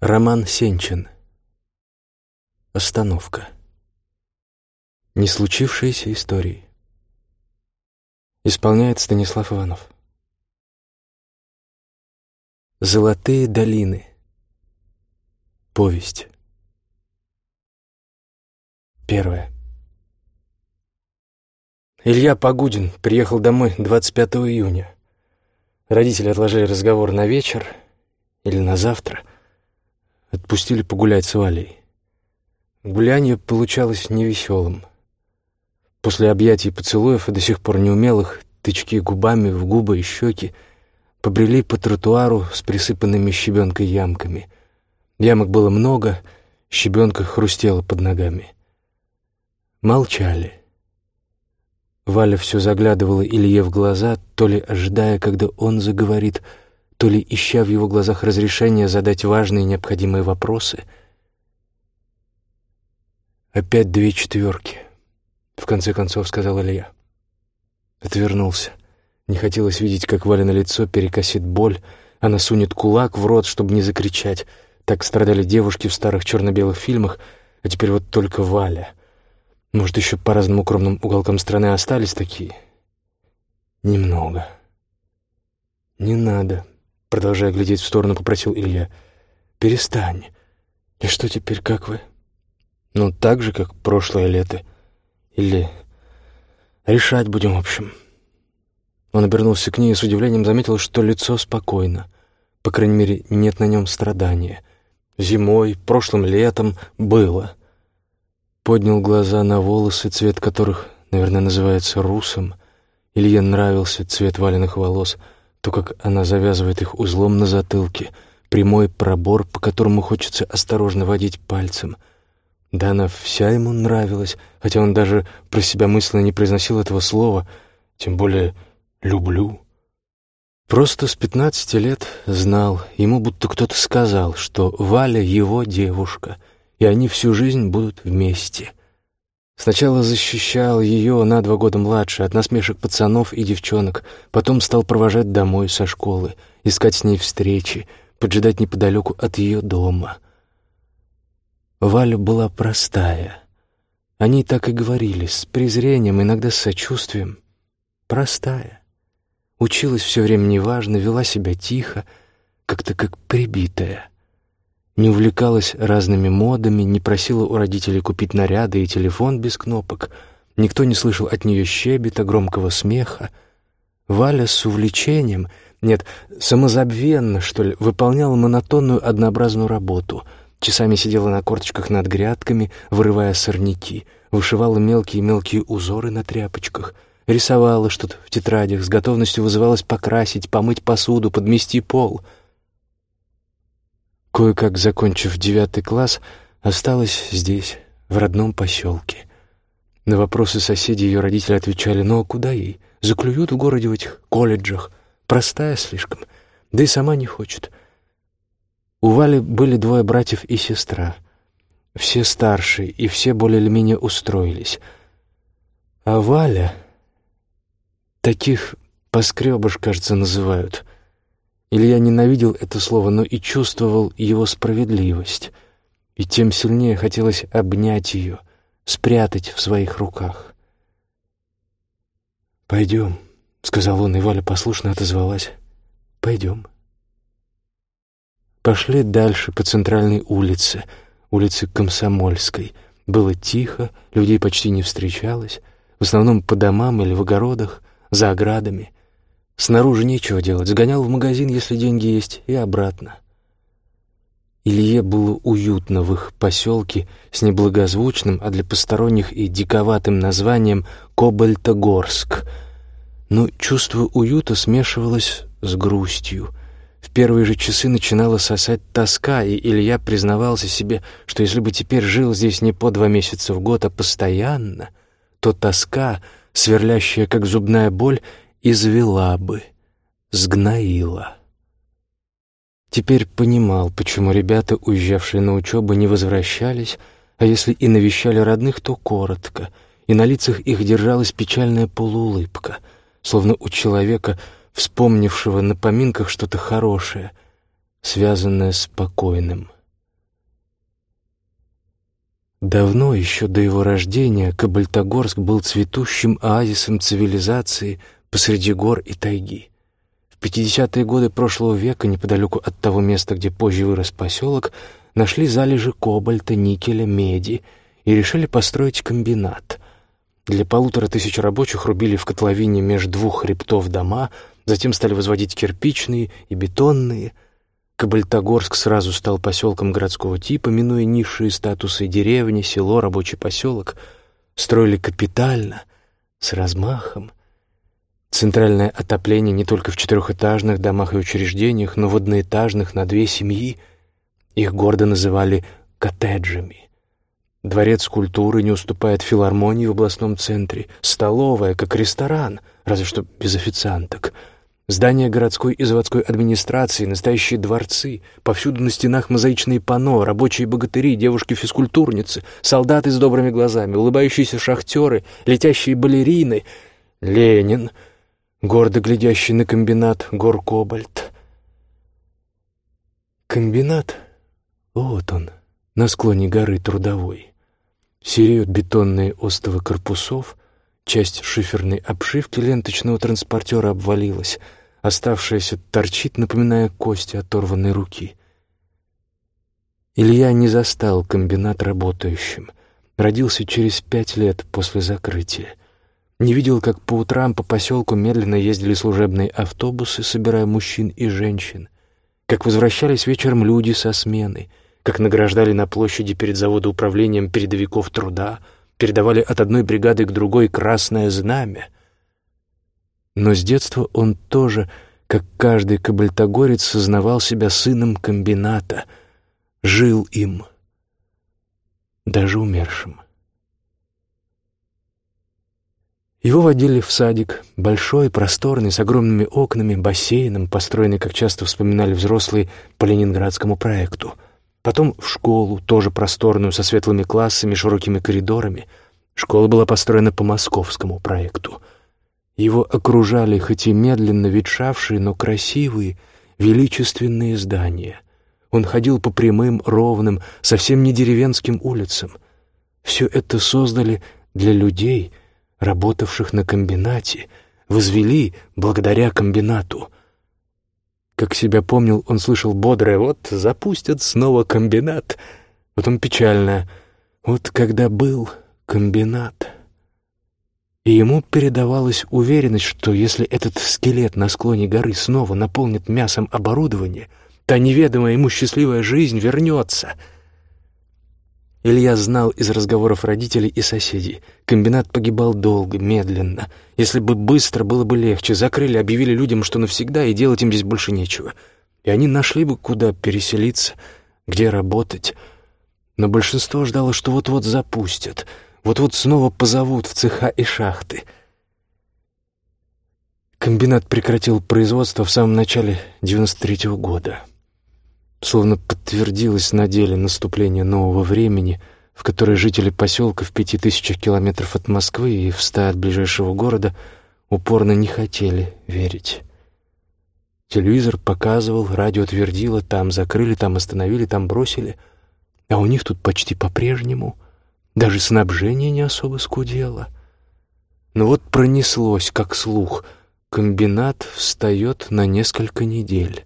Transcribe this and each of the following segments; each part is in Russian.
Роман Сенчин. Остановка. Не случившиеся истории. Исполняет Станислав Иванов. Золотые долины. Повесть. Первое. Илья Погудин приехал домой 25 июня. Родители отложили разговор на вечер или на завтра. Отпустили погулять с Валей. Гуляние получалось невеселым. После объятий и поцелуев, и до сих пор неумелых, тычки губами в губы и щеки, побрели по тротуару с присыпанными щебенкой ямками. Ямок было много, щебенка хрустела под ногами. Молчали. Валя все заглядывала Илье в глаза, то ли ожидая, когда он заговорит, то ли ища в его глазах разрешения задать важные необходимые вопросы. «Опять две четверки», — в конце концов сказал Илья. Отвернулся. Не хотелось видеть, как Валя на лицо перекосит боль, она сунет кулак в рот, чтобы не закричать. Так страдали девушки в старых черно-белых фильмах, а теперь вот только Валя — может, еще по разным укромным уголкам страны остались такие? Немного. Не надо, продолжая глядеть в сторону, попросил Илья. Перестань. И что теперь, как вы? Ну, так же, как прошлое лето. Или решать будем, в общем. Он обернулся к ней и с удивлением заметил, что лицо спокойно. По крайней мере, нет на нем страдания. Зимой, прошлым летом было — поднял глаза на волосы, цвет которых, наверное, называется русом. Илье нравился цвет валенных волос, то, как она завязывает их узлом на затылке, прямой пробор, по которому хочется осторожно водить пальцем. Да она вся ему нравилась, хотя он даже про себя мысленно не произносил этого слова, тем более «люблю». Просто с пятнадцати лет знал, ему будто кто-то сказал, что Валя его девушка — и они всю жизнь будут вместе. Сначала защищал ее на два года младше от насмешек пацанов и девчонок, потом стал провожать домой со школы, искать с ней встречи, поджидать неподалеку от ее дома. Валя была простая. Они так и говорили, с презрением, иногда с сочувствием. Простая. Училась все время неважно, вела себя тихо, как-то как прибитая — не увлекалась разными модами, не просила у родителей купить наряды и телефон без кнопок. Никто не слышал от нее щебета, громкого смеха. Валя с увлечением, нет, самозабвенно, что ли, выполняла монотонную однообразную работу. Часами сидела на корточках над грядками, вырывая сорняки, вышивала мелкие-мелкие узоры на тряпочках — рисовала что-то в тетрадях, с готовностью вызывалась покрасить, помыть посуду, подмести пол — Кое-как закончив девятый класс, осталась здесь, в родном поселке. На вопросы соседей ее родители отвечали, ну а куда ей? Заклюют в городе в этих колледжах. Простая слишком, да и сама не хочет. У Вали были двое братьев и сестра. Все старшие, и все более или менее устроились. А Валя... Таких поскребыш, кажется, называют — Илья ненавидел это слово, но и чувствовал его справедливость. И тем сильнее хотелось обнять ее, спрятать в своих руках. «Пойдем», — сказал он, и Валя послушно отозвалась. «Пойдем». Пошли дальше по центральной улице, улице Комсомольской. Было тихо, людей почти не встречалось, в основном по домам или в огородах, за оградами. Снаружи нечего делать, сгонял в магазин, если деньги есть, и обратно. Илье было уютно в их поселке с неблагозвучным, а для посторонних и диковатым названием Кобальтогорск. Но чувство уюта смешивалось с грустью. В первые же часы начинала сосать тоска, и Илья признавался себе, что если бы теперь жил здесь не по два месяца в год, а постоянно, то тоска, сверлящая как зубная боль, извела бы, сгноила. Теперь понимал, почему ребята, уезжавшие на учебу, не возвращались, а если и навещали родных, то коротко, и на лицах их держалась печальная полуулыбка, словно у человека, вспомнившего на поминках что-то хорошее, связанное с покойным. Давно, еще до его рождения, Кабальтогорск был цветущим оазисом цивилизации посреди гор и тайги. В 50-е годы прошлого века, неподалеку от того места, где позже вырос поселок, нашли залежи кобальта, никеля, меди и решили построить комбинат. Для полутора тысяч рабочих рубили в котловине между двух хребтов дома, затем стали возводить кирпичные и бетонные. Кабальтогорск сразу стал поселком городского типа, минуя низшие статусы деревни, село, рабочий поселок. Строили капитально, с размахом. Центральное отопление не только в четырехэтажных домах и учреждениях, но в одноэтажных на две семьи. Их гордо называли коттеджами. Дворец культуры не уступает филармонии в областном центре. Столовая, как ресторан, разве что без официанток. Здания городской и заводской администрации, настоящие дворцы. Повсюду на стенах мозаичные панно, рабочие богатыри, девушки-физкультурницы, солдаты с добрыми глазами, улыбающиеся шахтеры, летящие балерины. Ленин, гордо глядящий на комбинат гор Кобальт. Комбинат, вот он, на склоне горы Трудовой. Сереют бетонные остовы корпусов, часть шиферной обшивки ленточного транспортера обвалилась, оставшаяся торчит, напоминая кости оторванной руки. Илья не застал комбинат работающим. Родился через пять лет после закрытия. Не видел, как по утрам по поселку медленно ездили служебные автобусы, собирая мужчин и женщин, как возвращались вечером люди со смены — как награждали на площади перед заводоуправлением передовиков труда, передавали от одной бригады к другой красное знамя. Но с детства он тоже, как каждый кабальтогорец, сознавал себя сыном комбината, жил им, даже умершим. Его водили в садик, большой, просторный, с огромными окнами, бассейном, построенный, как часто вспоминали взрослые, по ленинградскому проекту — Потом в школу, тоже просторную, со светлыми классами, широкими коридорами. Школа была построена по московскому проекту. Его окружали, хоть и медленно ветшавшие, но красивые, величественные здания. Он ходил по прямым, ровным, совсем не деревенским улицам. Все это создали для людей, работавших на комбинате, возвели благодаря комбинату — как себя помнил, он слышал бодрое «Вот запустят снова комбинат». Потом печальное «Вот когда был комбинат». И ему передавалась уверенность, что если этот скелет на склоне горы снова наполнит мясом оборудование, та неведомая ему счастливая жизнь вернется — Илья знал из разговоров родителей и соседей. Комбинат погибал долго, медленно. Если бы быстро, было бы легче. Закрыли, объявили людям, что навсегда, и делать им здесь больше нечего. И они нашли бы, куда переселиться, где работать. Но большинство ждало, что вот-вот запустят, вот-вот снова позовут в цеха и шахты. Комбинат прекратил производство в самом начале 93-го года. Словно подтвердилось на деле наступление нового времени, в которое жители поселка в пяти тысячах километров от Москвы и в ста от ближайшего города упорно не хотели верить. Телевизор показывал, радио твердило, там закрыли, там остановили, там бросили, а у них тут почти по-прежнему. Даже снабжение не особо скудело. Но вот пронеслось, как слух, комбинат встает на несколько недель.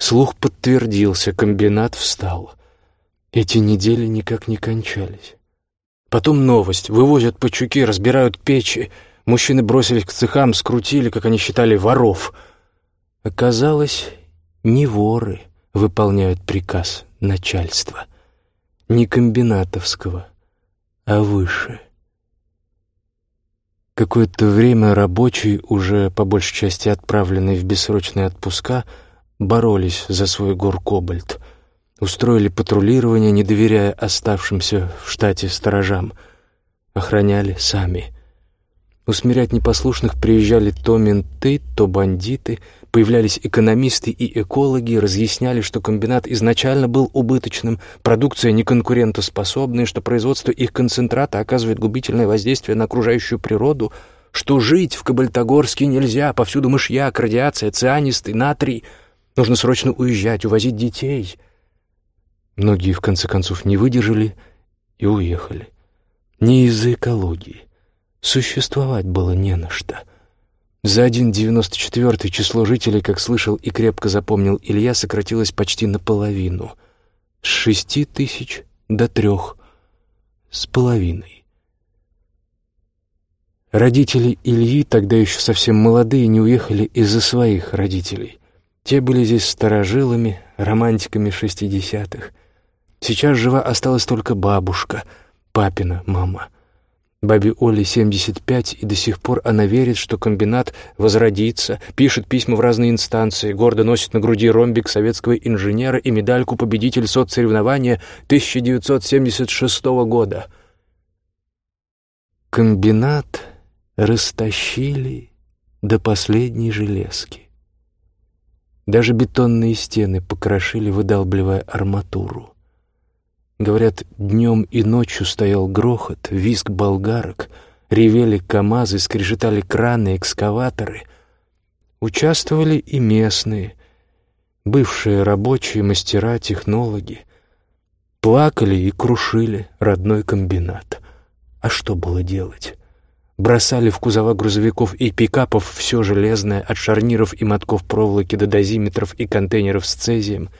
Слух подтвердился, комбинат встал. Эти недели никак не кончались. Потом новость. Вывозят пачуки, разбирают печи. Мужчины бросились к цехам, скрутили, как они считали, воров. Оказалось, не воры выполняют приказ начальства. Не комбинатовского, а выше. Какое-то время рабочие, уже по большей части отправленные в бессрочные отпуска, боролись за свой гор-кобальт, устроили патрулирование, не доверяя оставшимся в штате сторожам, охраняли сами. Усмирять непослушных приезжали то менты, то бандиты, появлялись экономисты и экологи, разъясняли, что комбинат изначально был убыточным, продукция неконкурентоспособная, что производство их концентрата оказывает губительное воздействие на окружающую природу, что жить в Кабальтогорске нельзя, повсюду мышьяк, радиация, цианистый, натрий — Нужно срочно уезжать, увозить детей. Многие, в конце концов, не выдержали и уехали. Не из-за экологии. Существовать было не на что. За один девяносто четвертый число жителей, как слышал и крепко запомнил Илья, сократилось почти наполовину. С шести тысяч до трех с половиной. Родители Ильи, тогда еще совсем молодые, не уехали из-за своих родителей. Те были здесь старожилами, романтиками шестидесятых. Сейчас жива осталась только бабушка, папина мама. Бабе Оле 75, и до сих пор она верит, что комбинат возродится, пишет письма в разные инстанции, гордо носит на груди ромбик советского инженера и медальку «Победитель соцсоревнования 1976 года». Комбинат растащили до последней железки. Даже бетонные стены покрошили, выдалбливая арматуру. Говорят, днем и ночью стоял грохот, визг болгарок, ревели КАМАЗы, скрежетали краны, экскаваторы. Участвовали и местные, бывшие рабочие, мастера, технологи. Плакали и крушили родной комбинат. А что было делать? Бросали в кузова грузовиков и пикапов все железное, от шарниров и мотков проволоки до дозиметров и контейнеров с цезием,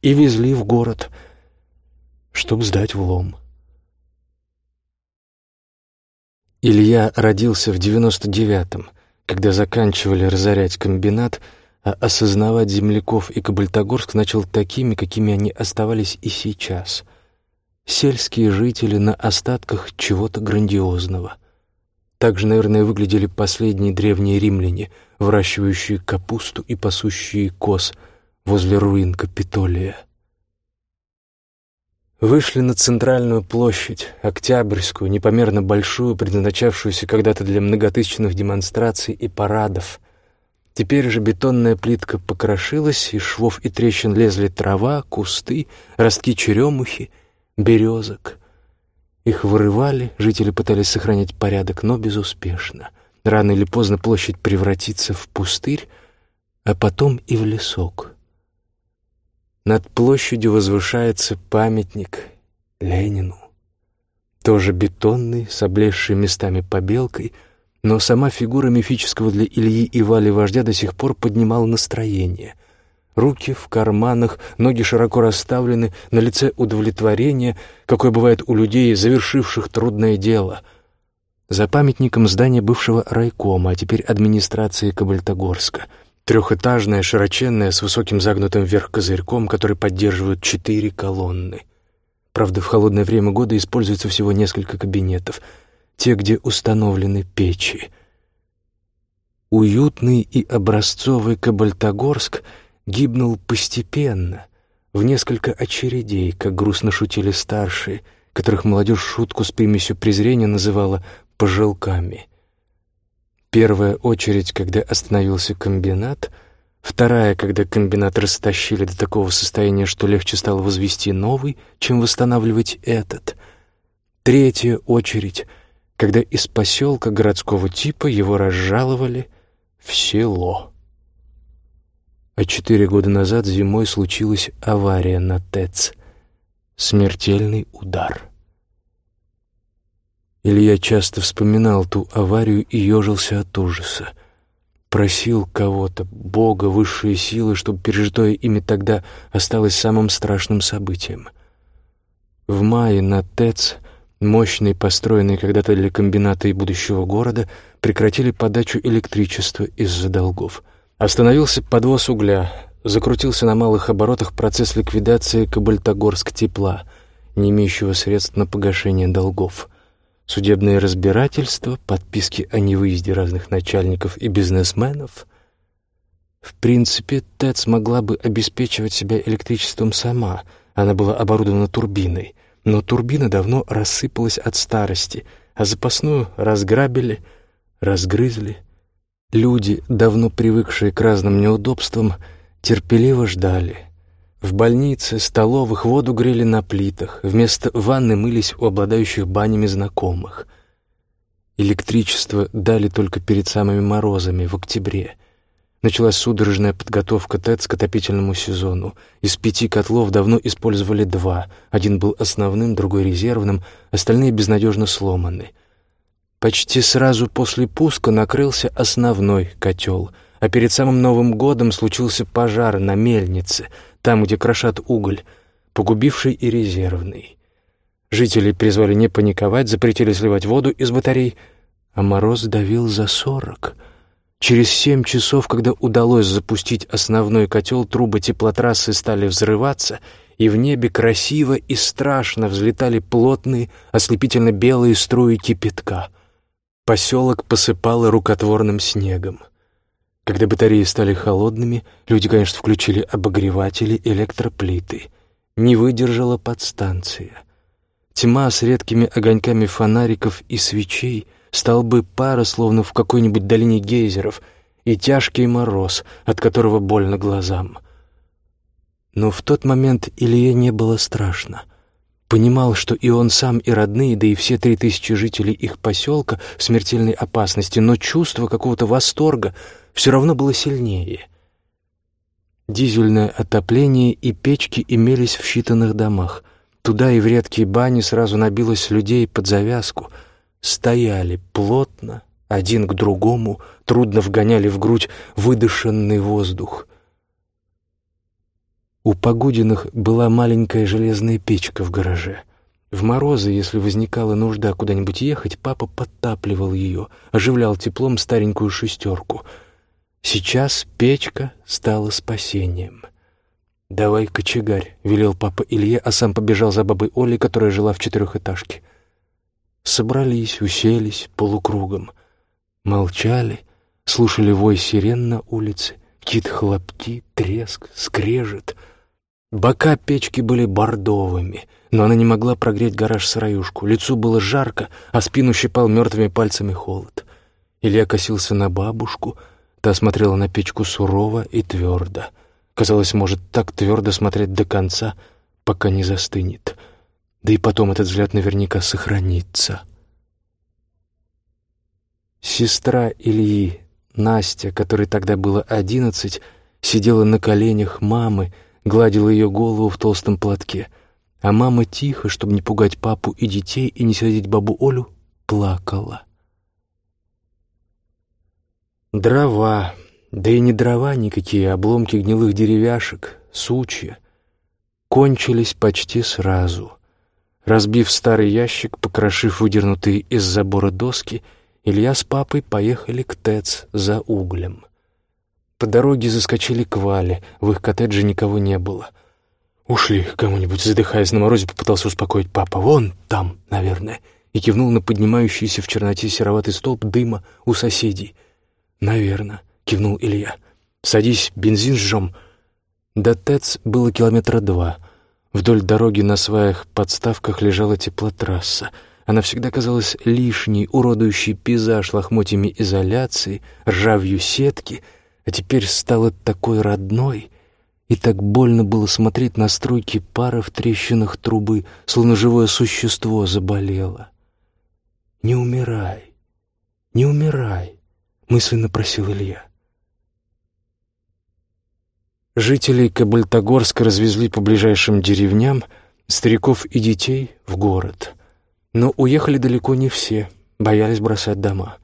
и везли в город, чтобы сдать в лом. Илья родился в девяносто девятом, когда заканчивали разорять комбинат, а осознавать земляков и Кабальтогорск начал такими, какими они оставались и сейчас. Сельские жители на остатках чего-то грандиозного — так же, наверное, выглядели последние древние римляне, выращивающие капусту и пасущие коз возле руин Капитолия. Вышли на центральную площадь, Октябрьскую, непомерно большую, предназначавшуюся когда-то для многотысячных демонстраций и парадов. Теперь же бетонная плитка покрошилась, из швов и трещин лезли трава, кусты, ростки черемухи, березок — их вырывали, жители пытались сохранять порядок, но безуспешно. Рано или поздно площадь превратится в пустырь, а потом и в лесок. Над площадью возвышается памятник Ленину. Тоже бетонный, с облезшей местами побелкой, но сама фигура мифического для Ильи и Вали вождя до сих пор поднимала настроение — Руки в карманах, ноги широко расставлены, на лице удовлетворение, какое бывает у людей, завершивших трудное дело. За памятником здание бывшего райкома, а теперь администрации Кабальтогорска. Трехэтажное, широченное, с высоким загнутым вверх козырьком, который поддерживают четыре колонны. Правда, в холодное время года используется всего несколько кабинетов. Те, где установлены печи. Уютный и образцовый Кабальтогорск — гибнул постепенно, в несколько очередей, как грустно шутили старшие, которых молодежь шутку с примесью презрения называла «пожилками». Первая очередь, когда остановился комбинат, вторая, когда комбинат растащили до такого состояния, что легче стало возвести новый, чем восстанавливать этот. Третья очередь, когда из поселка городского типа его разжаловали в село. А четыре года назад зимой случилась авария на ТЭЦ. Смертельный удар. Илья часто вспоминал ту аварию и ежился от ужаса. Просил кого-то, Бога, высшие силы, чтобы пережитое ими тогда осталось самым страшным событием. В мае на ТЭЦ, мощный, построенный когда-то для комбината и будущего города, прекратили подачу электричества из-за долгов — Остановился подвоз угля. Закрутился на малых оборотах процесс ликвидации Кабальтогорск-тепла, не имеющего средств на погашение долгов. Судебные разбирательства, подписки о невыезде разных начальников и бизнесменов. В принципе, ТЭЦ могла бы обеспечивать себя электричеством сама. Она была оборудована турбиной. Но турбина давно рассыпалась от старости, а запасную разграбили, разгрызли — Люди, давно привыкшие к разным неудобствам, терпеливо ждали. В больнице, столовых воду грели на плитах, вместо ванны мылись у обладающих банями знакомых. Электричество дали только перед самыми морозами в октябре. Началась судорожная подготовка ТЭЦ к отопительному сезону. Из пяти котлов давно использовали два. Один был основным, другой резервным, остальные безнадежно сломаны. Почти сразу после пуска накрылся основной котел, а перед самым Новым годом случился пожар на мельнице, там, где крошат уголь, погубивший и резервный. Жители призвали не паниковать, запретили сливать воду из батарей, а мороз давил за сорок — Через семь часов, когда удалось запустить основной котел, трубы теплотрассы стали взрываться, и в небе красиво и страшно взлетали плотные, ослепительно-белые струи кипятка. Поселок посыпало рукотворным снегом. Когда батареи стали холодными, люди, конечно, включили обогреватели, электроплиты. Не выдержала подстанция. Тьма с редкими огоньками фонариков и свечей — столбы пара, словно в какой-нибудь долине гейзеров, и тяжкий мороз, от которого больно глазам. Но в тот момент Илье не было страшно. Понимал, что и он сам, и родные, да и все три тысячи жителей их поселка в смертельной опасности, но чувство какого-то восторга все равно было сильнее. Дизельное отопление и печки имелись в считанных домах. Туда и в редкие бани сразу набилось людей под завязку — стояли плотно, один к другому, трудно вгоняли в грудь выдышанный воздух. У Погодиных была маленькая железная печка в гараже. В морозы, если возникала нужда куда-нибудь ехать, папа подтапливал ее, оживлял теплом старенькую шестерку. Сейчас печка стала спасением. «Давай, кочегарь», — велел папа Илье, а сам побежал за бабой Олей, которая жила в четырехэтажке. Собрались, уселись полукругом. Молчали, слушали вой сирен на улице, какие-то хлопки, треск, скрежет. Бока печки были бордовыми, но она не могла прогреть гараж-сыроюшку. Лицу было жарко, а спину щипал мертвыми пальцами холод. Илья косился на бабушку, та смотрела на печку сурово и твердо. Казалось, может так твердо смотреть до конца, пока не застынет — да и потом этот взгляд наверняка сохранится. Сестра Ильи, Настя, которой тогда было одиннадцать, сидела на коленях мамы, гладила ее голову в толстом платке, а мама тихо, чтобы не пугать папу и детей и не сердить бабу Олю, плакала. Дрова, да и не дрова никакие, а обломки гнилых деревяшек, сучья, кончились почти сразу — Разбив старый ящик, покрошив выдернутые из забора доски, Илья с папой поехали к ТЭЦ за углем. По дороге заскочили к Вале, в их коттедже никого не было. «Ушли кому-нибудь», задыхаясь на морозе, попытался успокоить папа. «Вон там, наверное», и кивнул на поднимающийся в черноте сероватый столб дыма у соседей. «Наверно», — кивнул Илья. «Садись, бензин жжем». До ТЭЦ было километра два — Вдоль дороги на сваях-подставках лежала теплотрасса. Она всегда казалась лишней, уродующей пейзаж лохмотьями изоляции, ржавью сетки, а теперь стала такой родной, и так больно было смотреть на струйки пара в трещинах трубы, словно живое существо заболело. «Не умирай, не умирай», — мысленно просил Илья. Жителей Кабальтогорска развезли по ближайшим деревням, стариков и детей — в город. Но уехали далеко не все, боялись бросать дома.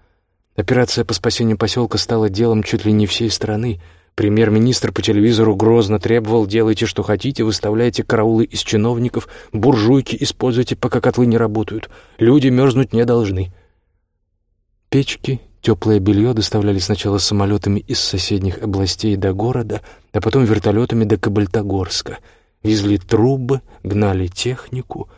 Операция по спасению поселка стала делом чуть ли не всей страны. Премьер-министр по телевизору грозно требовал «делайте, что хотите, выставляйте караулы из чиновников, буржуйки используйте, пока котлы не работают. Люди мерзнуть не должны». Печки Теплое белье доставляли сначала самолетами из соседних областей до города, а потом вертолетами до Кабальтогорска. Везли трубы, гнали технику.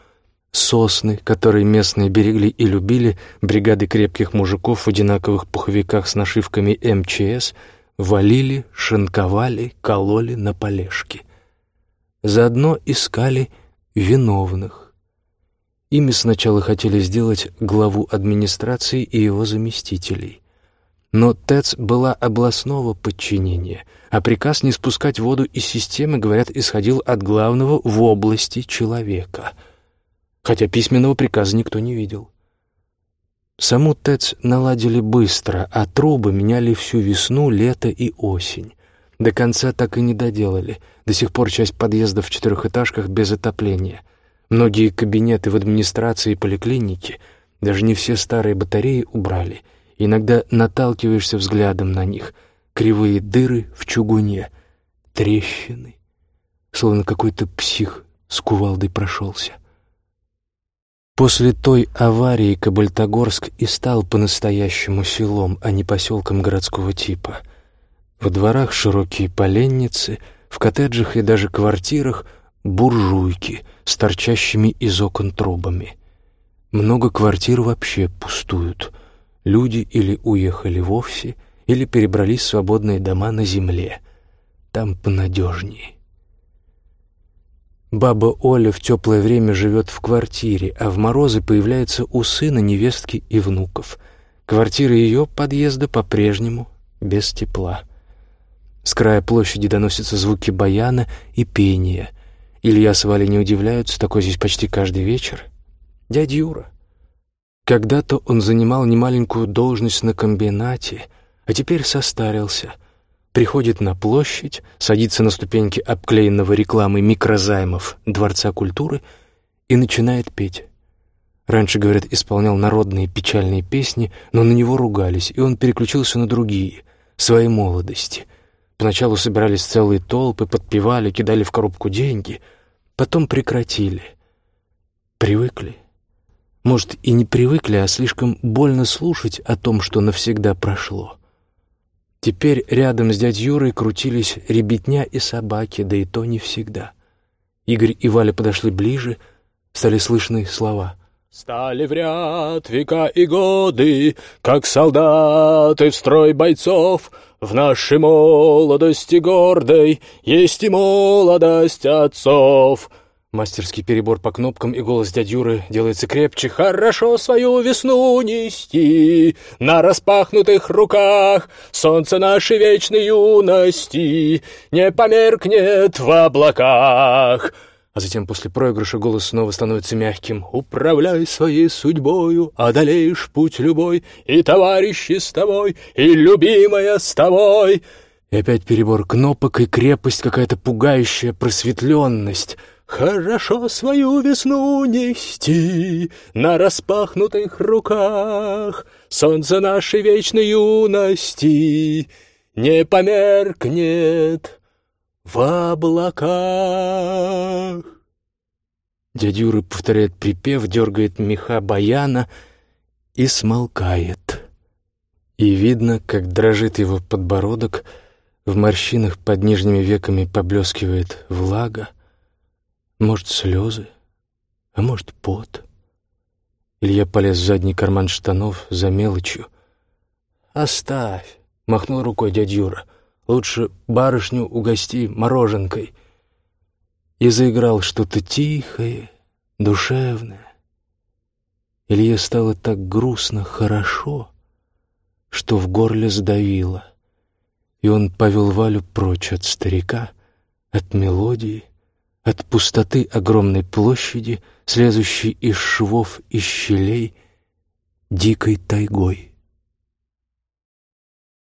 Сосны, которые местные берегли и любили, бригады крепких мужиков в одинаковых пуховиках с нашивками МЧС, валили, шинковали, кололи на полежки. Заодно искали виновных. Ими сначала хотели сделать главу администрации и его заместителей. Но ТЭЦ была областного подчинения, а приказ не спускать воду из системы, говорят, исходил от главного в области человека. Хотя письменного приказа никто не видел. Саму ТЭЦ наладили быстро, а трубы меняли всю весну, лето и осень. До конца так и не доделали. До сих пор часть подъездов в четырехэтажках без отопления. Многие кабинеты в администрации и поликлинике, даже не все старые батареи убрали. Иногда наталкиваешься взглядом на них. Кривые дыры в чугуне, трещины. Словно какой-то псих с кувалдой прошелся. После той аварии Кабальтогорск и стал по-настоящему селом, а не поселком городского типа. Во дворах широкие поленницы, в коттеджах и даже квартирах буржуйки с торчащими из окон трубами. Много квартир вообще пустуют. Люди или уехали вовсе, или перебрались в свободные дома на земле. Там понадежнее. Баба Оля в теплое время живет в квартире, а в морозы появляется у сына, невестки и внуков. Квартира ее подъезда по-прежнему без тепла. С края площади доносятся звуки баяна и пения. Илья с Валей не удивляются, такой здесь почти каждый вечер. Дядя Юра. Когда-то он занимал немаленькую должность на комбинате, а теперь состарился — приходит на площадь, садится на ступеньки обклеенного рекламой микрозаймов Дворца культуры и начинает петь. Раньше, говорят, исполнял народные печальные песни, но на него ругались, и он переключился на другие, своей молодости. Поначалу собирались целые толпы, подпевали, кидали в коробку деньги, потом прекратили. Привыкли. Может, и не привыкли, а слишком больно слушать о том, что навсегда прошло. Теперь рядом с дядей Юрой крутились ребятня и собаки, да и то не всегда. Игорь и Валя подошли ближе, стали слышны слова. «Стали в ряд века и годы, как солдаты в строй бойцов, в нашей молодости гордой есть и молодость отцов». Мастерский перебор по кнопкам, и голос дяди Юры делается крепче. «Хорошо свою весну нести на распахнутых руках, солнце нашей вечной юности не померкнет в облаках». А затем после проигрыша голос снова становится мягким. «Управляй своей судьбою, одолеешь путь любой, и товарищи с тобой, и любимая с тобой». И опять перебор кнопок и крепость, какая-то пугающая просветленность — Хорошо свою весну нести на распахнутых руках, Солнце нашей вечной юности не померкнет в облаках. Дядя Юра повторяет припев, дергает меха баяна и смолкает. И видно, как дрожит его подбородок, в морщинах под нижними веками поблескивает влага, может, слезы, а может, пот. Илья полез в задний карман штанов за мелочью. «Оставь!» — махнул рукой дядя Юра. «Лучше барышню угости мороженкой». И заиграл что-то тихое, душевное. Илье стало так грустно, хорошо, что в горле сдавило, и он повел Валю прочь от старика, от мелодии, от пустоты огромной площади, слезущей из швов и щелей, дикой тайгой.